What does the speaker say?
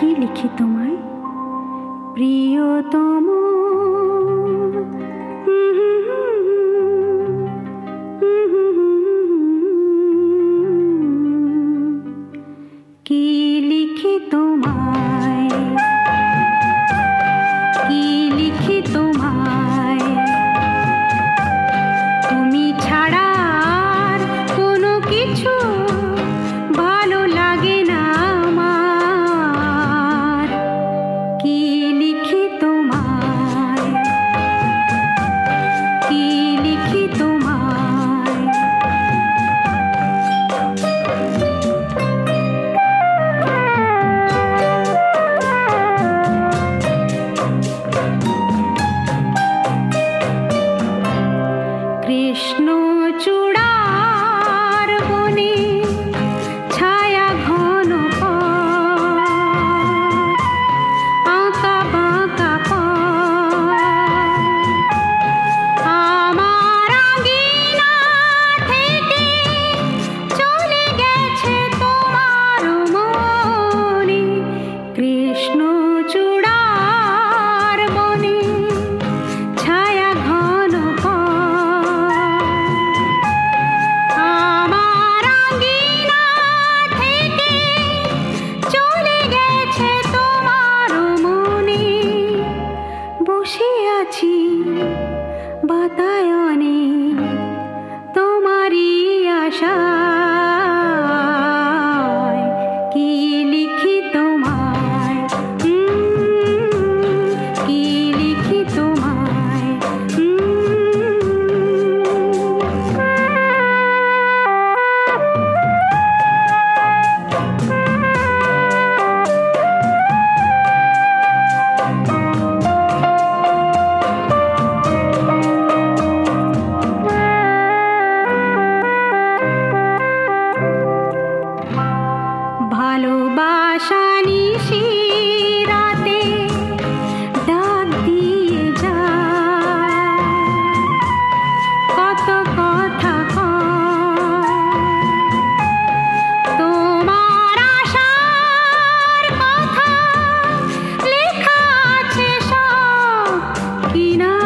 কি লিখি তোমায়। প্রিয়তম Vishnu. ভালোবাসা নিশি রাতে ডাক দিয়ে যা কত কথা তোমার আশার কথা লেখা আছে সব কিনা।